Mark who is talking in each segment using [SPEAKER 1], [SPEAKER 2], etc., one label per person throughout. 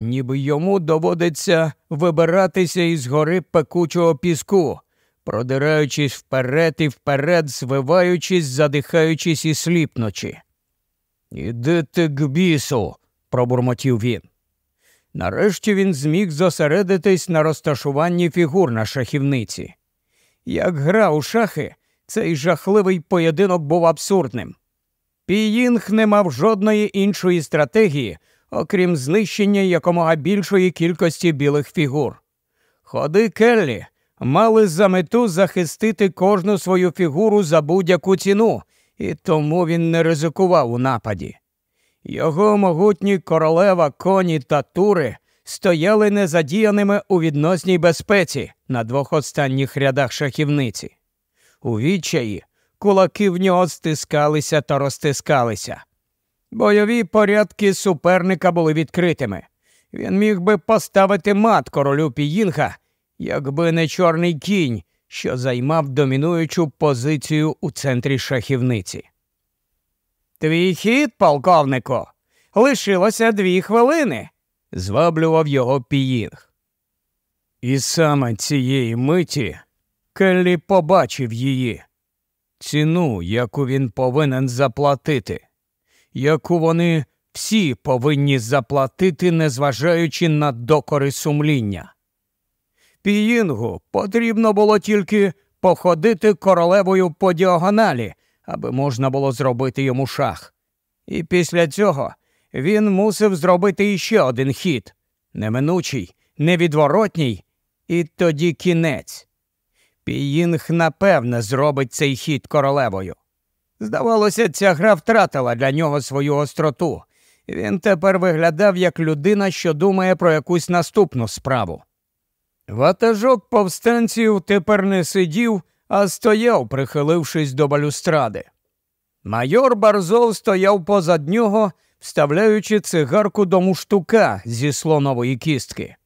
[SPEAKER 1] ніби йому доводиться вибиратися із гори пекучого піску, продираючись вперед і вперед, звиваючись, задихаючись і сліпнучи. Іди ти к бісу, пробурмотів він. Нарешті він зміг зосередитись на розташуванні фігур на шахівниці. Як гра у шахи, цей жахливий поєдинок був абсурдним. Піїнг не мав жодної іншої стратегії, окрім знищення якомога більшої кількості білих фігур. Ходи Келлі мали за мету захистити кожну свою фігуру за будь-яку ціну, і тому він не ризикував у нападі. Його могутні королева, коні та тури стояли незадіяними у відносній безпеці на двох останніх рядах шахівниці. У відчаї кулаки в нього стискалися та розтискалися. Бойові порядки суперника були відкритими. Він міг би поставити мат королю Піїнга, якби не чорний кінь, що займав домінуючу позицію у центрі шахівниці. Твій хід, полковнику, лишилося дві хвилини, зваблював його Піїнг. І саме цієї миті Келлі побачив її, ціну, яку він повинен заплатити, яку вони всі повинні заплатити, незважаючи на докори сумління. Піїнгу потрібно було тільки походити королевою по діагоналі, аби можна було зробити йому шах. І після цього він мусив зробити іще один хід неминучий, невідворотній, і тоді кінець. Піїнг напевне зробить цей хід королевою. Здавалося, ця гра втратила для нього свою остроту. Він тепер виглядав як людина, що думає про якусь наступну справу. Ватажок повстанців тепер не сидів, а стояв, прихилившись до балюстради. Майор Барзов стояв позад нього, вставляючи цигарку до муштука зі слонової кістки.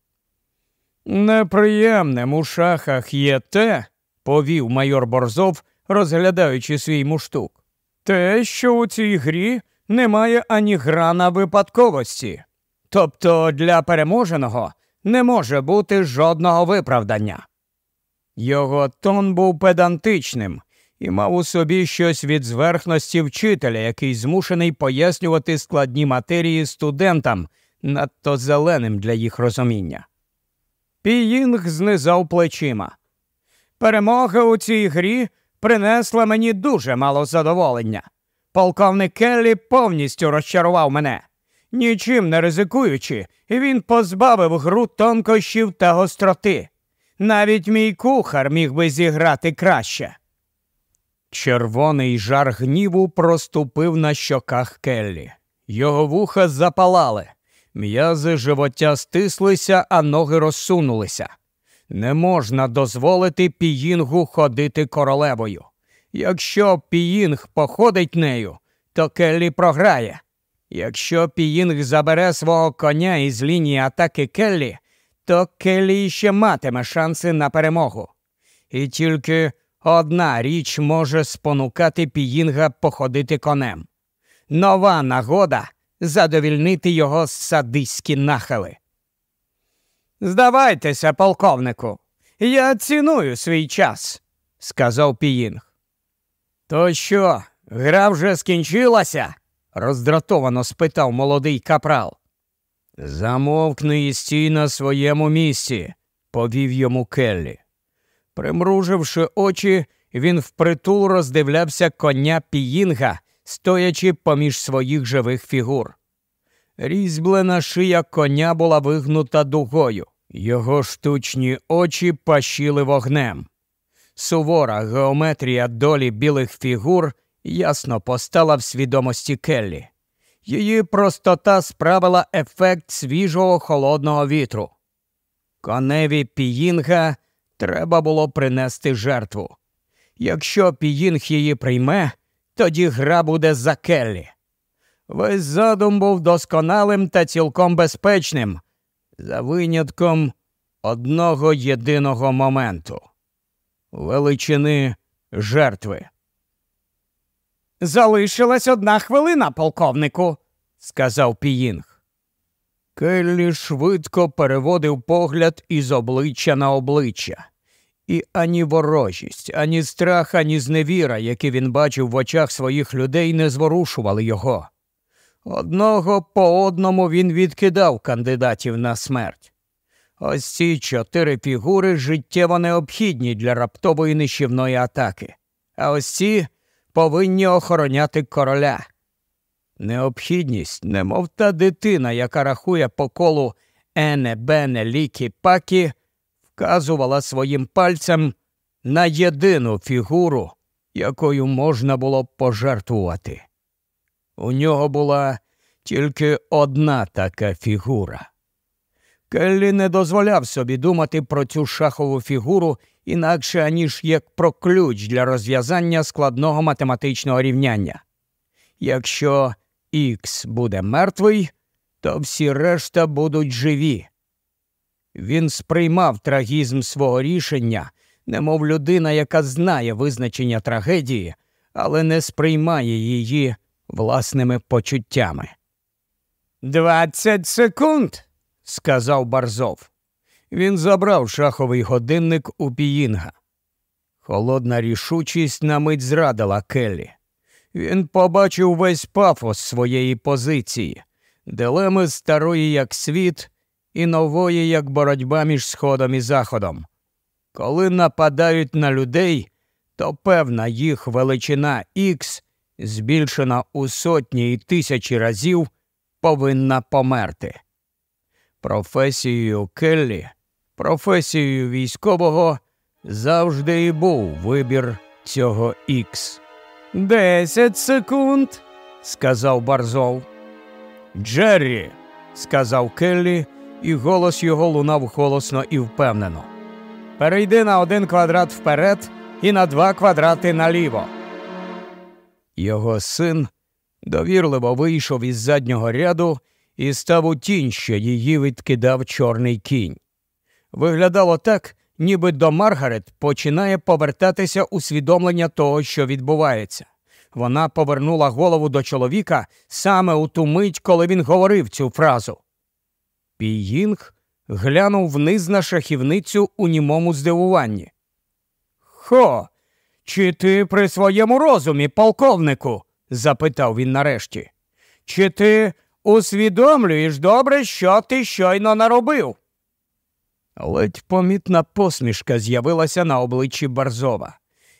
[SPEAKER 1] Неприємним у шахах є те, повів майор Борзов, розглядаючи свій муштук, те, що у цій грі немає ані грана випадковості. Тобто для переможеного не може бути жодного виправдання. Його тон був педантичним і мав у собі щось від зверхності вчителя, який змушений пояснювати складні матерії студентам, надто зеленим для їх розуміння. Піїнг знизав плечима. Перемога у цій грі принесла мені дуже мало задоволення. Полковник Келлі повністю розчарував мене. Нічим не ризикуючи, він позбавив гру тонкощів та гостроти. Навіть мій кухар міг би зіграти краще. Червоний жар гніву проступив на щоках Келлі. Його вуха запалали, м'язи живоття стислися, а ноги розсунулися. Не можна дозволити піїнгу ходити королевою. Якщо піїнг походить нею, то Келлі програє. Якщо Піїнг забере свого коня із лінії атаки Келлі, то Келлі ще матиме шанси на перемогу. І тільки одна річ може спонукати Піїнга походити конем. Нова нагода задовільнити його садиські нахили. Здавайтеся, полковнику, я ціную свій час, сказав Піїнг. То що, гра вже скінчилася? роздратовано спитав молодий капрал. Замовкни і стій на своєму місці, повів йому Келлі. Примруживши очі, він впритул роздивлявся коня Піїнга, стоячи поміж своїх живих фігур. Різьблена шия коня була вигнута дугою, його штучні очі пащили вогнем. Сувора геометрія долі білих фігур ясно постала в свідомості Келлі. Її простота справила ефект свіжого холодного вітру. Коневі Піїнга треба було принести жертву. Якщо Піїнг її прийме, тоді гра буде за Келлі. Весь задум був досконалим та цілком безпечним, за винятком одного єдиного моменту величини жертви. Залишилась одна хвилина, полковнику, сказав Піїнг. Келлі швидко переводив погляд із обличчя на обличчя, і ані ворожість, ані страх, ані зневіра, які він бачив в очах своїх людей, не зворушували його. Одного по одному він відкидав кандидатів на смерть. Ось ці чотири фігури життєво необхідні для раптової нищівної атаки, а ось ці повинні охороняти короля. Необхідність, немов та дитина, яка рахує по колу ене, бене, лікі, пакі, вказувала своїм пальцем на єдину фігуру, якою можна було б пожертвувати. У нього була тільки одна така фігура. Келлі не дозволяв собі думати про цю шахову фігуру інакше аніж як про ключ для розв'язання складного математичного рівняння. Якщо Х буде мертвий, то всі решта будуть живі. Він сприймав трагізм свого рішення, немов людина, яка знає визначення трагедії, але не сприймає її власними почуттями. Двадцять секунд, сказав Барзов. Він забрав шаховий годинник у Піїнга. Холодна рішучість на мить зрадила Келлі. Він побачив весь пафос своєї позиції, дилеми старої як світ і нової як боротьба між сходом і заходом. Коли нападають на людей, то певна їх величина Х, збільшена у сотні і тисячі разів, повинна померти. Професією Келлі, професією військового завжди і був вибір цього Х. Десять секунд, сказав Барзов. Джеррі, сказав Келлі, і голос його лунав голосно і впевнено. Перейди на один квадрат вперед і на два квадрати наліво. Його син довірливо вийшов із заднього ряду і став у тінь, що її відкидав чорний кінь. Виглядало так, ніби до Маргарет починає повертатися усвідомлення того, що відбувається. Вона повернула голову до чоловіка саме у ту мить, коли він говорив цю фразу. Піїнг глянув вниз на шахівницю у німому здивуванні. Хо, чи ти при своєму розумі, полковнику? запитав він нарешті. Чи ти усвідомлюєш добре, що ти щойно наробив? Ледь помітна посмішка з'явилася на обличчі Барзова.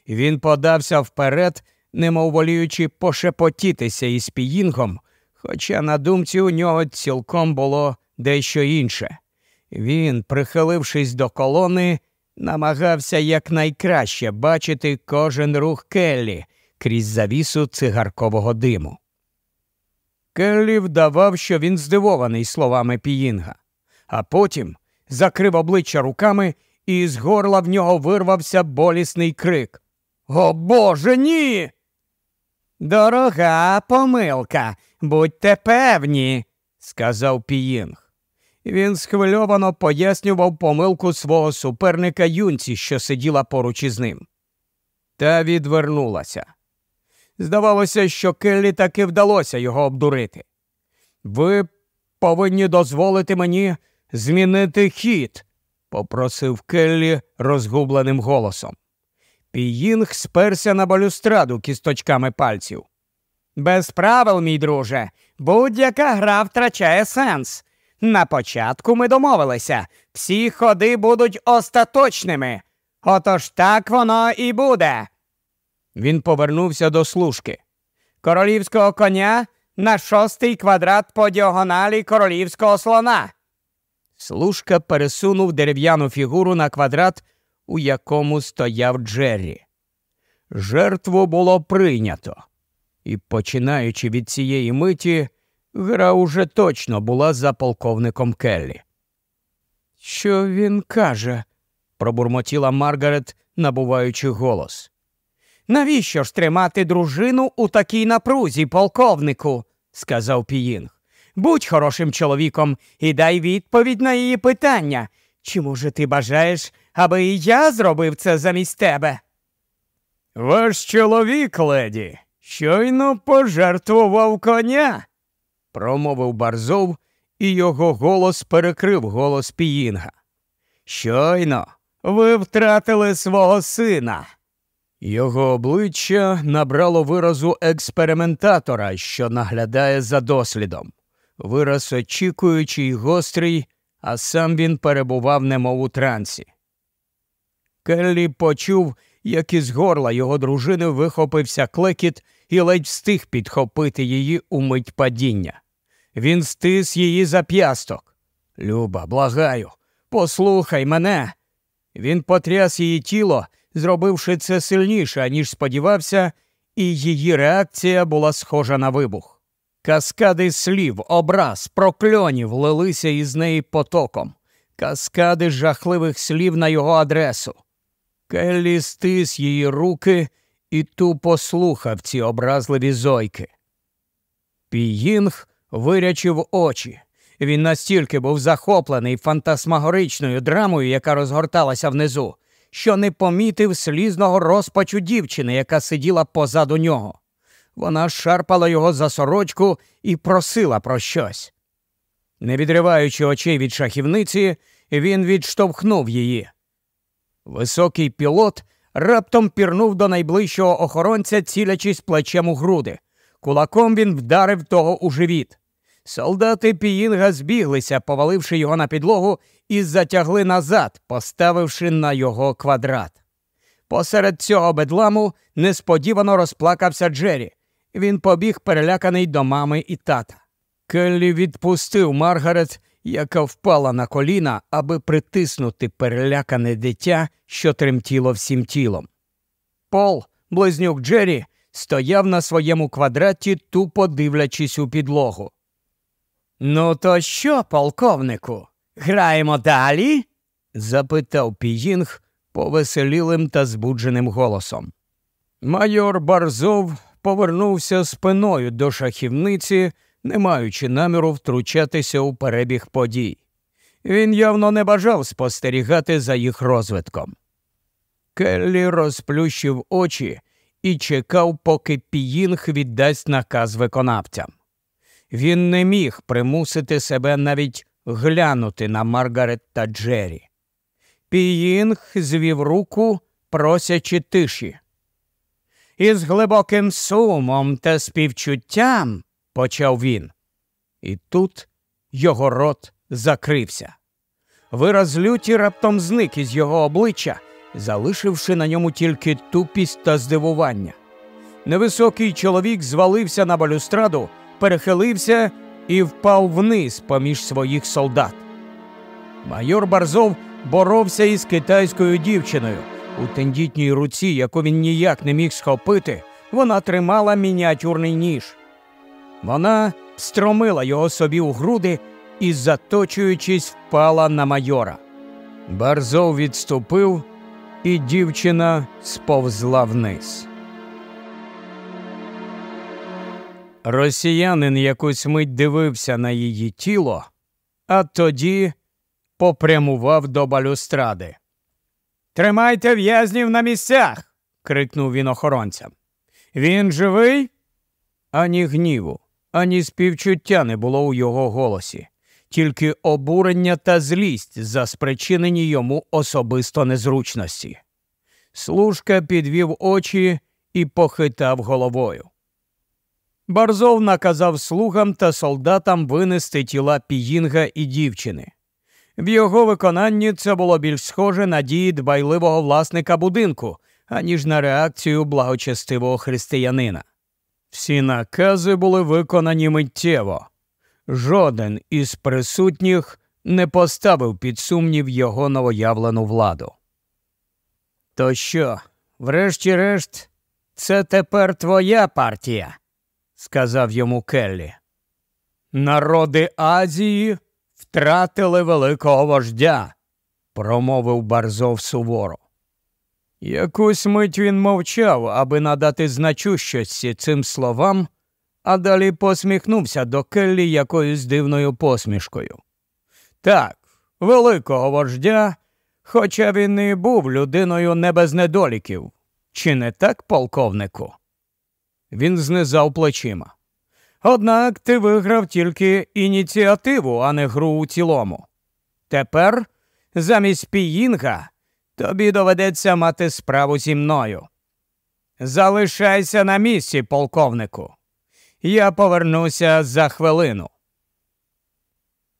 [SPEAKER 1] Він подався вперед, немов воліючи пошепотітися із піїнгом, хоча на думці у нього цілком було дещо інше. Він, прихилившись до колони, намагався якнайкраще бачити кожен рух Келлі крізь завісу цигаркового диму. Келлі вдавав, що він здивований словами Піїнга, а потім закрив обличчя руками, і з горла в нього вирвався болісний крик. О Боже, ні! Дорога помилка, будьте певні, сказав Піїнг. Він схвильовано пояснював помилку свого суперника юнці, що сиділа поруч із ним. Та відвернулася. Здавалося, що Келлі таки вдалося його обдурити. Ви повинні дозволити мені змінити хід, попросив Келлі розгубленим голосом. Піїнг сперся на балюстраду кісточками пальців. Без правил, мій друже, будь-яка гра втрачає сенс. На початку ми домовилися, всі ходи будуть остаточними. Отож так воно і буде. Він повернувся до служки. Королівського коня на шостий квадрат по діагоналі королівського слона. Служка пересунув дерев'яну фігуру на квадрат, у якому стояв Джеррі. Жертву було прийнято, і, починаючи від цієї миті, гра уже точно була за полковником Келлі. Що він каже? пробурмотіла Маргарет, набуваючи голос. Навіщо ж тримати дружину у такій напрузі, полковнику? сказав Піїнг. Будь хорошим чоловіком і дай відповідь на її питання. Чи, може, ти бажаєш, аби і я зробив це замість тебе? Ваш чоловік, леді, щойно пожертвував коня, промовив Барзов і його голос перекрив голос Піїнга. Щойно ви втратили свого сина. Його обличчя набрало виразу експериментатора, що наглядає за дослідом. Вираз очікуючий й гострий, а сам він перебував немов у трансі. Келлі почув, як із горла його дружини вихопився клекіт і ледь встиг підхопити її у мить падіння. Він стис її зап'ясток. Люба, благаю, послухай мене. Він потряс її тіло, зробивши це сильніше, ніж сподівався, і її реакція була схожа на вибух. Каскади слів, образ, прокльонів лилися із неї потоком, каскади жахливих слів на його адресу. Келлі стис її руки і тупо слухав ці образливі зойки. Піїнг вирячив очі. Він настільки був захоплений фантасмагоричною драмою, яка розгорталася внизу, що не помітив слізного розпачу дівчини, яка сиділа позаду нього. Вона шарпала його за сорочку і просила про щось. Не відриваючи очей від шахівниці, він відштовхнув її. Високий пілот раптом пірнув до найближчого охоронця, цілячись плечем у груди. Кулаком він вдарив того у живіт. Солдати Піїнга збіглися, поваливши його на підлогу, і затягли назад, поставивши на його квадрат. Посеред цього бедламу несподівано розплакався Джері. Він побіг переляканий до мами і тата. Келлі відпустив Маргарет, яка впала на коліна, аби притиснути перелякане дитя, що тремтіло всім тілом. Пол, близнюк Джері, стояв на своєму квадраті, тупо дивлячись у підлогу. Ну, то що, полковнику? Граємо далі? запитав Піїнг повеселілим та збудженим голосом. Майор Барзов повернувся спиною до шахівниці, не маючи наміру втручатися у перебіг подій. Він явно не бажав спостерігати за їх розвитком. Келлі розплющив очі і чекав, поки Піїнг віддасть наказ виконавцям. Він не міг примусити себе навіть глянути на Маргарет та Джері. Піїнг звів руку, просячи тиші. Із глибоким сумом та співчуттям, почав він. І тут його рот закрився. Вираз люті раптом зник із його обличчя, залишивши на ньому тільки тупість та здивування. Невисокий чоловік звалився на балюстраду перехилився і впав вниз поміж своїх солдат. Майор Барзов боровся із китайською дівчиною. У тендітній руці, яку він ніяк не міг схопити, вона тримала мініатюрний ніж. Вона стромила його собі у груди і, заточуючись, впала на майора. Барзов відступив, і дівчина сповзла вниз. Росіянин якусь мить дивився на її тіло, а тоді попрямував до балюстради. Тримайте в'язнів на місцях. крикнув він охоронцям. Він живий? Ані гніву, ані співчуття не було у його голосі, тільки обурення та злість за спричинені йому особисто незручності. Служка підвів очі і похитав головою. Барзов наказав слугам та солдатам винести тіла Піїнга і дівчини. В його виконанні це було більш схоже на дії дбайливого власника будинку, аніж на реакцію благочестивого християнина. Всі накази були виконані миттєво. Жоден із присутніх не поставив під сумнів його новоявлену владу. То що, врешті-решт, це тепер твоя партія? Сказав йому Келлі. Народи Азії втратили великого вождя, промовив Барзов суворо. Якусь мить він мовчав, аби надати значущості цим словам, а далі посміхнувся до Келлі якоюсь дивною посмішкою. Так, великого вождя, хоча він і був людиною не без недоліків. Чи не так, полковнику? Він знизав плечима. Однак ти виграв тільки ініціативу, а не гру у цілому. Тепер замість піїнга тобі доведеться мати справу зі мною. Залишайся на місці, полковнику. Я повернуся за хвилину.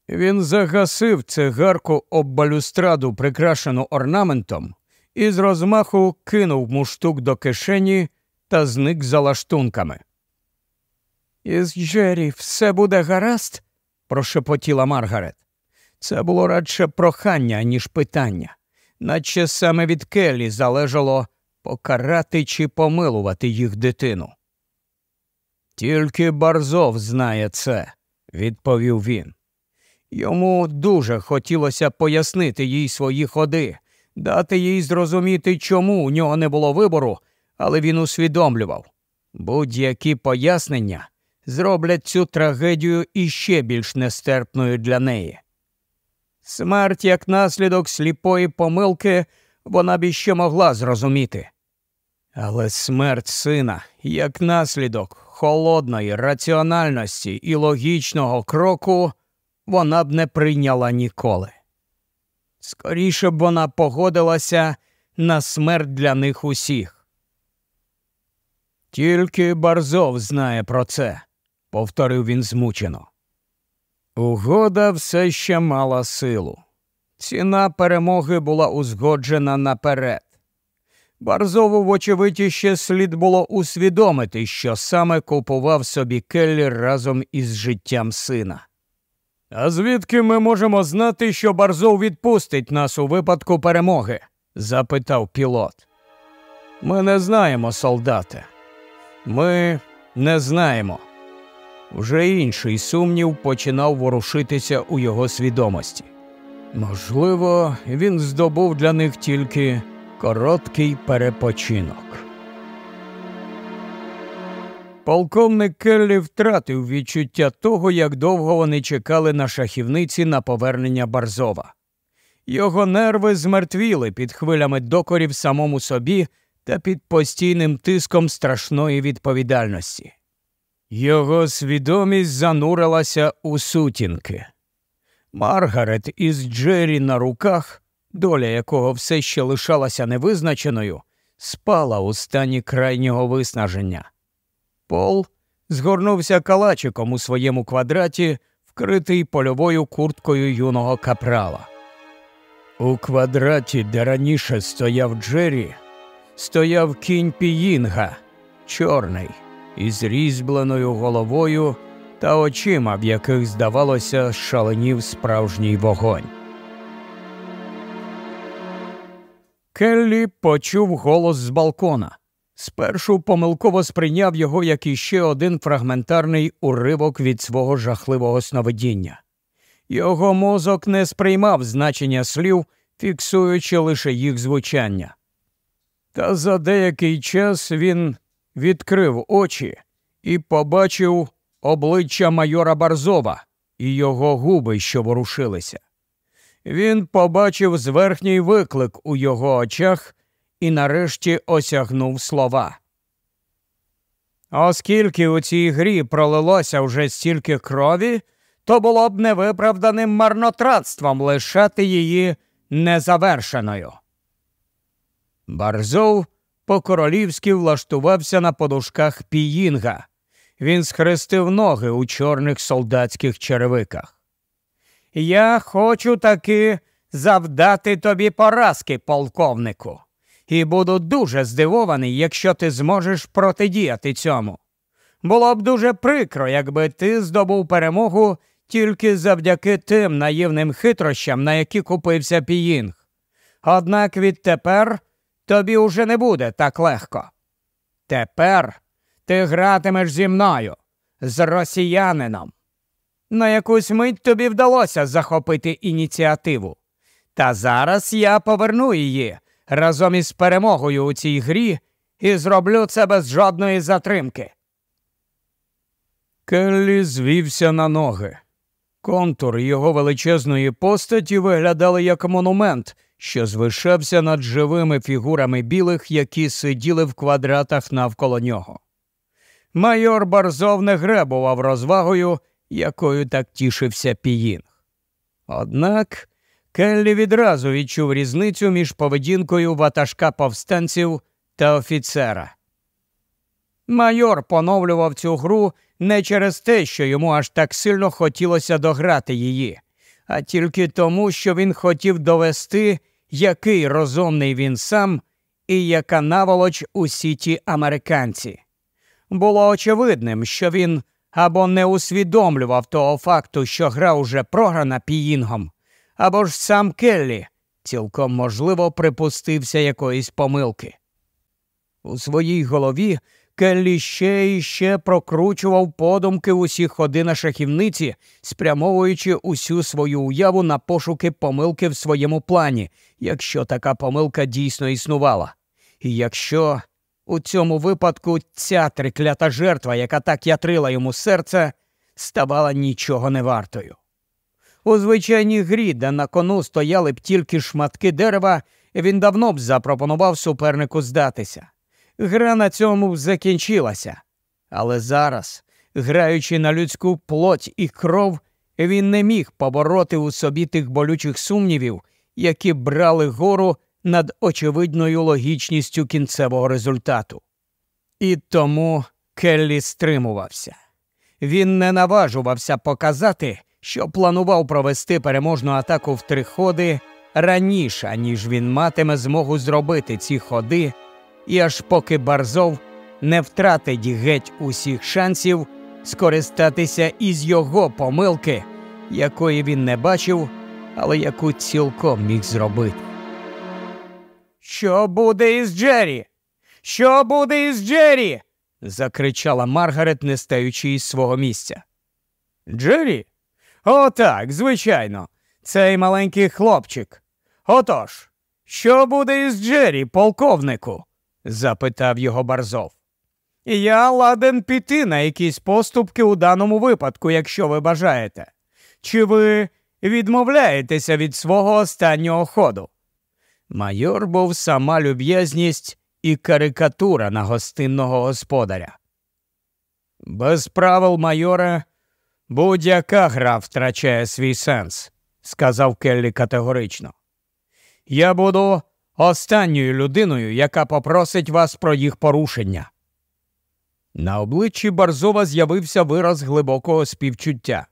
[SPEAKER 1] Він загасив цигарку об балюстраду, прикрашену орнаментом, і з розмаху кинув муштук до кишені та зник за лаштунками. Із Джері все буде гаразд? прошепотіла Маргарет. Це було радше прохання, ніж питання, наче саме від Келлі залежало покарати чи помилувати їх дитину. Тільки Барзов знає це, відповів він. Йому дуже хотілося пояснити їй свої ходи, дати їй зрозуміти, чому у нього не було вибору, але він усвідомлював будь-які пояснення зроблять цю трагедію іще більш нестерпною для неї. Смерть як наслідок сліпої помилки вона б іще могла зрозуміти. Але смерть сина як наслідок холодної раціональності і логічного кроку вона б не прийняла ніколи. Скоріше б вона погодилася на смерть для них усіх. Тільки Барзов знає про це, повторив він змучено. Угода все ще мала силу. Ціна перемоги була узгоджена наперед. Барзову, вочевидь, ще слід було усвідомити, що саме купував собі Келлі разом із життям сина. А звідки ми можемо знати, що Барзов відпустить нас у випадку перемоги? запитав пілот. Ми не знаємо, солдате. Ми не знаємо. Вже інший сумнів починав ворушитися у його свідомості. Можливо, він здобув для них тільки короткий перепочинок. Полковник Келлі втратив відчуття того, як довго вони чекали на шахівниці на повернення Барзова. Його нерви змертвіли під хвилями докорів самому собі та під постійним тиском страшної відповідальності. Його свідомість занурилася у сутінки. Маргарет із Джері на руках, доля якого все ще лишалася невизначеною, спала у стані крайнього виснаження. Пол згорнувся калачиком у своєму квадраті, вкритий польовою курткою юного капрала. У квадраті, де раніше стояв Джері, стояв кінь Піїнга, чорний, із різьбленою головою та очима, в яких, здавалося, шаленів справжній вогонь. Келлі почув голос з балкона. Спершу помилково сприйняв його як іще один фрагментарний уривок від свого жахливого сновидіння. Його мозок не сприймав значення слів, фіксуючи лише їх звучання. Та за деякий час він відкрив очі і побачив обличчя майора Барзова і його губи, що ворушилися. Він побачив зверхній виклик у його очах і нарешті осягнув слова. Оскільки у цій грі пролилося вже стільки крові, то було б невиправданим марнотратством лишати її незавершеною. Барзов по королівськи влаштувався на подушках піїнга. Він схрестив ноги у чорних солдатських черевиках. Я хочу таки завдати тобі поразки, полковнику і буду дуже здивований, якщо ти зможеш протидіяти цьому. Було б дуже прикро, якби ти здобув перемогу тільки завдяки тим наївним хитрощам, на які купився піїнг. Однак відтепер тобі уже не буде так легко. Тепер ти гратимеш зі мною, з росіянином. На якусь мить тобі вдалося захопити ініціативу. Та зараз я поверну її, разом із перемогою у цій грі і зроблю це без жодної затримки. Келлі звівся на ноги. Контур його величезної постаті виглядали як монумент, що звишався над живими фігурами білих, які сиділи в квадратах навколо нього. майор Барзов не гребував розвагою, якою так тішився Піїнг. Однак Келлі відразу відчув різницю між поведінкою ватажка повстанців та офіцера. Майор поновлював цю гру не через те, що йому аж так сильно хотілося дограти її, а тільки тому, що він хотів довести, який розумний він сам і яка наволоч усі ті американці. Було очевидним, що він або не усвідомлював того факту, що гра уже програна піїнгом, або ж сам Келлі цілком можливо припустився якоїсь помилки. У своїй голові Келлі ще і ще прокручував подумки усі ходи на шахівниці, спрямовуючи усю свою уяву на пошуки помилки в своєму плані, якщо така помилка дійсно існувала. І якщо у цьому випадку ця триклята жертва, яка так ятрила йому серце, ставала нічого не вартою. У звичайній грі, де на кону стояли б тільки шматки дерева, він давно б запропонував супернику здатися. Гра на цьому закінчилася. Але зараз, граючи на людську плоть і кров, він не міг побороти у собі тих болючих сумнівів, які брали гору над очевидною логічністю кінцевого результату. І тому Келлі стримувався. Він не наважувався показати, що планував провести переможну атаку в три ходи раніше, ніж він матиме змогу зробити ці ходи і аж поки Барзов не втратить геть усіх шансів скористатися із його помилки, якої він не бачив, але яку цілком міг зробити. Що буде із Джері? Що буде із Джері? закричала Маргарет, не стаючи із свого місця. Джері? «О, так, звичайно, цей маленький хлопчик. Отож, що буде із Джері, полковнику? Запитав його Барзов. Я ладен піти на якісь поступки у даному випадку, якщо ви бажаєте. Чи ви відмовляєтеся від свого останнього ходу? Майор був сама люб'язність і карикатура на гостинного господаря. Без правил майора будь-яка гра втрачає свій сенс, сказав Келлі категорично. Я буду останньою людиною, яка попросить вас про їх порушення. На обличчі Барзова з'явився вираз глибокого співчуття.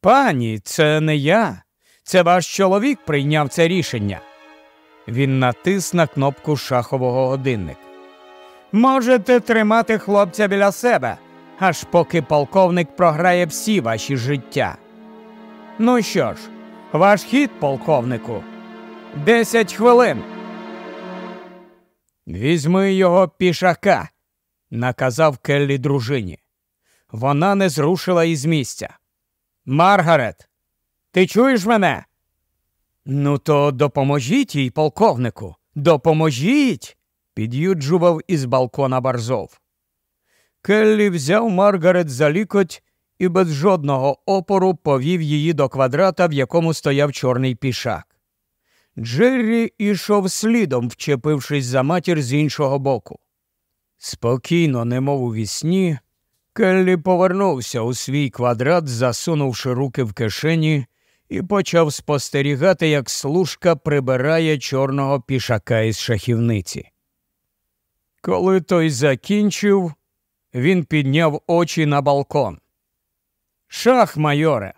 [SPEAKER 1] Пані, це не я, це ваш чоловік прийняв це рішення. Він натис на кнопку шахового годинника. Можете тримати хлопця біля себе, аж поки полковник програє всі ваші життя. Ну що ж, ваш хід, полковнику. Десять хвилин. Візьми його пішака, наказав Келлі дружині. Вона не зрушила із місця. Маргарет, ти чуєш мене? Ну, то допоможіть їй, полковнику, допоможіть, під'юджував із балкона Барзов. Келлі взяв Маргарет за лікоть і без жодного опору повів її до квадрата, в якому стояв чорний пішак. Джеррі ішов слідом, вчепившись за матір з іншого боку. Спокійно, немов у вісні, Келлі повернувся у свій квадрат, засунувши руки в кишені, і почав спостерігати, як служка прибирає чорного пішака із шахівниці. Коли той закінчив, він підняв очі на балкон. Шах, майоре,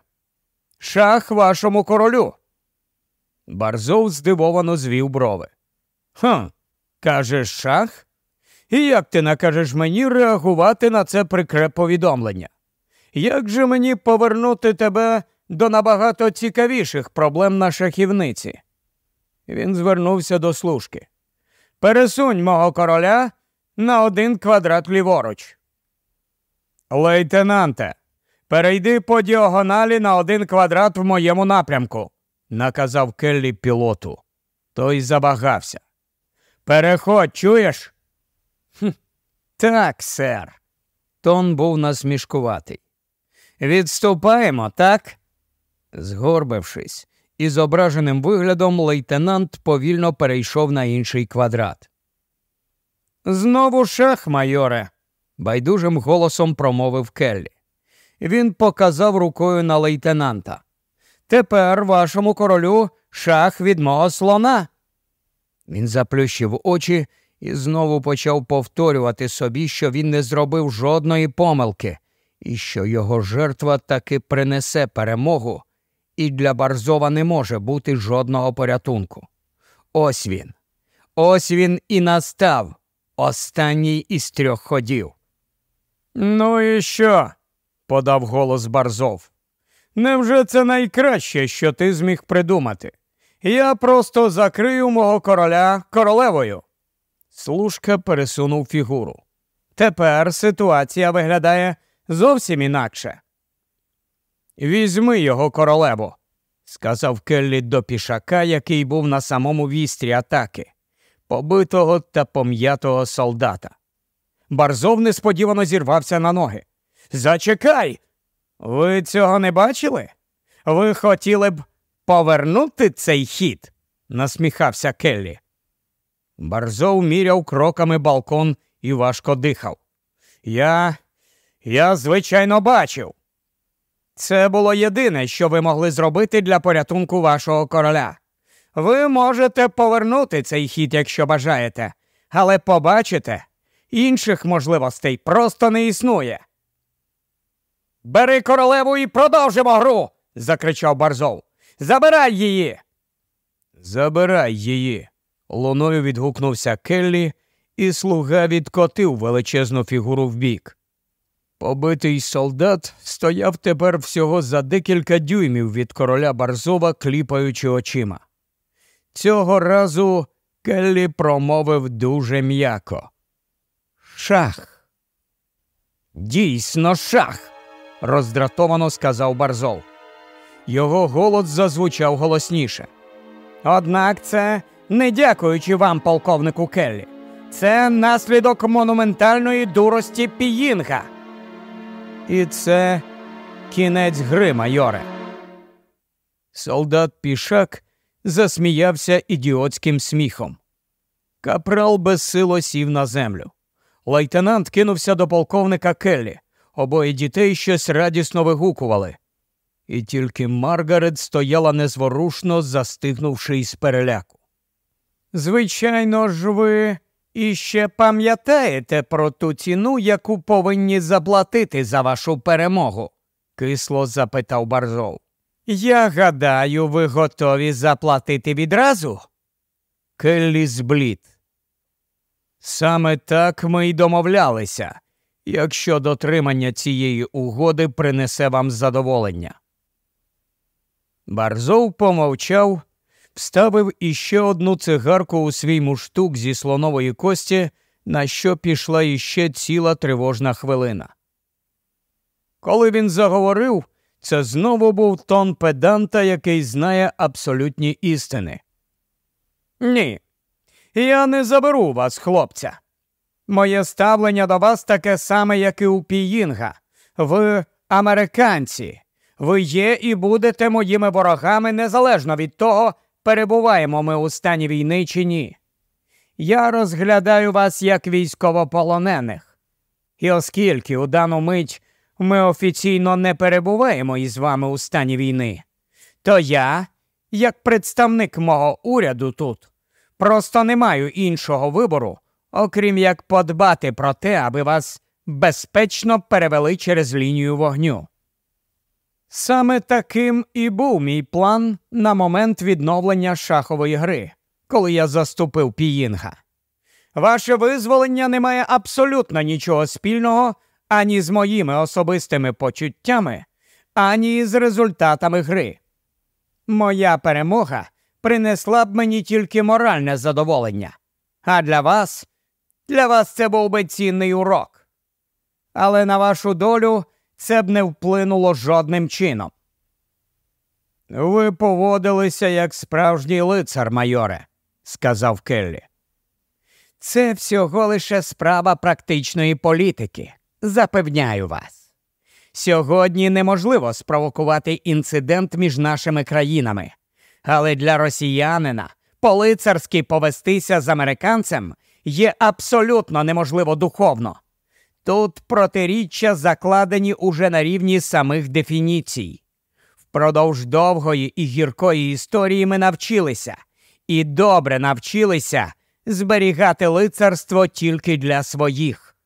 [SPEAKER 1] шах вашому королю. Барзов здивовано звів брови. «Хм, кажеш шах? І як ти накажеш мені реагувати на це прикре повідомлення? Як же мені повернути тебе до набагато цікавіших проблем на шахівниці? Він звернувся до служки. Пересунь мого короля на один квадрат ліворуч. Лейтенанте, перейди по діагоналі на один квадрат в моєму напрямку наказав Келлі пілоту. Той забагався. Переходь, чуєш? «Хм, Так, сер. Тон був насмішкуватий. Відступаємо, так? Згорбившись, і з ображеним виглядом лейтенант повільно перейшов на інший квадрат. Знову шах, майоре, байдужим голосом промовив Келлі. Він показав рукою на лейтенанта. Тепер вашому королю шах від мого слона. Він заплющив очі і знову почав повторювати собі, що він не зробив жодної помилки, і що його жертва таки принесе перемогу, і для Барзова не може бути жодного порятунку. Ось він. Ось він і настав останній із трьох ходів. Ну і що? подав голос Барзов. Невже це найкраще, що ти зміг придумати? Я просто закрию мого короля королевою. Служка пересунув фігуру. Тепер ситуація виглядає зовсім інакше. Візьми його королеву, сказав Келлі до пішака, який був на самому вістрі атаки, побитого та пом'ятого солдата. Барзов несподівано зірвався на ноги. Зачекай! Ви цього не бачили? Ви хотіли б повернути цей хід? насміхався Келлі. Барзов міряв кроками балкон і важко дихав. Я, я, звичайно, бачив. Це було єдине, що ви могли зробити для порятунку вашого короля. Ви можете повернути цей хід, якщо бажаєте, але побачите, інших можливостей просто не існує. Бери королеву і продовжимо гру. закричав Барзов. Забирай її. Забирай її. Луною відгукнувся Келлі, і слуга відкотив величезну фігуру вбік. Побитий солдат стояв тепер всього за декілька дюймів від короля Барзова, кліпаючи очима. Цього разу Келлі промовив дуже м'яко. Шах. Дійсно, шах роздратовано сказав Барзов. Його голос зазвучав голосніше. Однак це не дякуючи вам, полковнику Келлі. Це наслідок монументальної дурості Піїнга. І це кінець гри, майоре. Солдат пішак засміявся ідіотським сміхом. Капрал безсило сів на землю. Лейтенант кинувся до полковника Келлі. Обоє дітей щось радісно вигукували. І тільки Маргарет стояла незворушно, застигнувши із переляку. Звичайно ж, ви іще пам'ятаєте про ту ціну, яку повинні заплатити за вашу перемогу? кисло запитав Барзов. Я гадаю, ви готові заплатити відразу? Келлі зблід. Саме так ми й домовлялися якщо дотримання цієї угоди принесе вам задоволення. Барзов помовчав, вставив іще одну цигарку у свій муштук зі слонової кості, на що пішла іще ціла тривожна хвилина. Коли він заговорив, це знову був тон педанта, який знає абсолютні істини. Ні, я не заберу вас, хлопця. Моє ставлення до вас таке саме, як і у Піїнга. Ви американці. Ви є і будете моїми ворогами незалежно від того, перебуваємо ми у стані війни чи ні. Я розглядаю вас як військовополонених. І оскільки у дану мить ми офіційно не перебуваємо із вами у стані війни, то я, як представник мого уряду тут, просто не маю іншого вибору окрім як подбати про те, аби вас безпечно перевели через лінію вогню. Саме таким і був мій план на момент відновлення шахової гри, коли я заступив Піїнга. Ваше визволення не має абсолютно нічого спільного ані з моїми особистими почуттями, ані з результатами гри. Моя перемога принесла б мені тільки моральне задоволення, а для вас для вас це був би цінний урок. Але на вашу долю це б не вплинуло жодним чином. Ви поводилися як справжній лицар, майоре, сказав Келлі. Це всього лише справа практичної політики. Запевняю вас. Сьогодні неможливо спровокувати інцидент між нашими країнами, але для росіянина по-лицарськи повестися з американцем є абсолютно неможливо духовно. Тут протиріччя закладені уже на рівні самих дефініцій. Впродовж довгої і гіркої історії ми навчилися і добре навчилися зберігати лицарство тільки для своїх.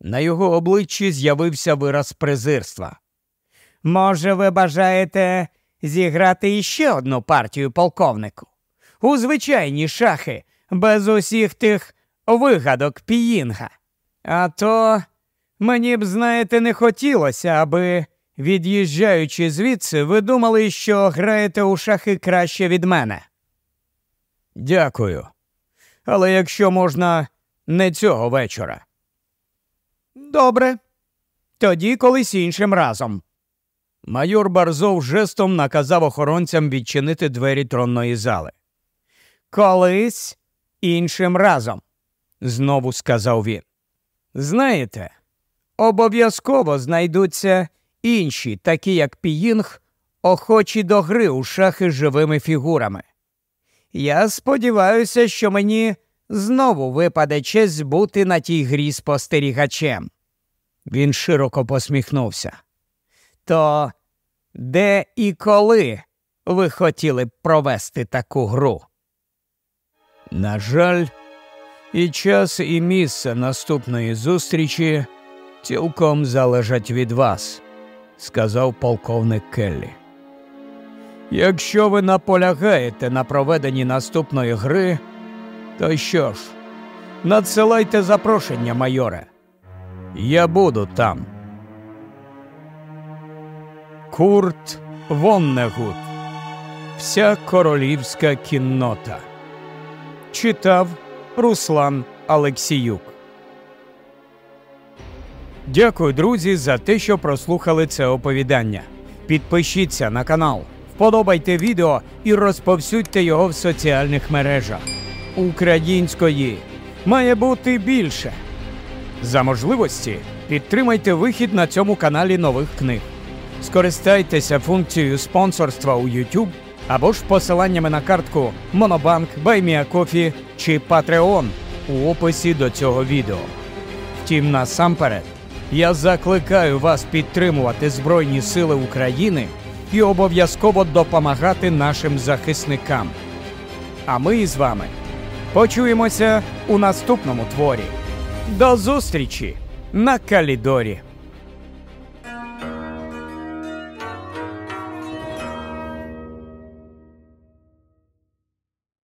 [SPEAKER 1] На його обличчі з'явився вираз презирства. Може, ви бажаєте зіграти іще одну партію полковнику? У звичайні шахи, без усіх тих вигадок піїнга. А то мені б, знаєте, не хотілося, аби, від'їжджаючи звідси, ви думали, що граєте у шахи краще від мене. Дякую. Але якщо можна, не цього вечора. Добре. Тоді колись іншим разом. Майор Барзов жестом наказав охоронцям відчинити двері тронної зали. Колись іншим разом, знову сказав він. Знаєте, обов'язково знайдуться інші, такі як Піїнг, охочі до гри у шахи живими фігурами. Я сподіваюся, що мені знову випаде честь бути на тій грі спостерігачем. Він широко посміхнувся. То де і коли ви хотіли б провести таку гру? На жаль, і час, і місце наступної зустрічі цілком залежать від вас, сказав полковник Келлі. Якщо ви наполягаєте на проведенні наступної гри, то що ж, надсилайте запрошення, майоре. Я буду там. Курт Воннегут. Вся королівська кіннота. Читав Руслан Алексіюк. Дякую, друзі, за те, що прослухали це оповідання. Підпишіться на канал, вподобайте відео і розповсюдьте його в соціальних мережах. Української має бути більше. За можливості підтримайте вихід на цьому каналі нових книг. Скористайтеся функцією спонсорства у YouTube або ж посиланнями на картку Monobank, BuyMeACoffee чи Patreon у описі до цього відео. Втім, насамперед, я закликаю вас підтримувати Збройні Сили України і обов'язково допомагати нашим захисникам. А ми з вами почуємося у наступному творі. До зустрічі на Калідорі!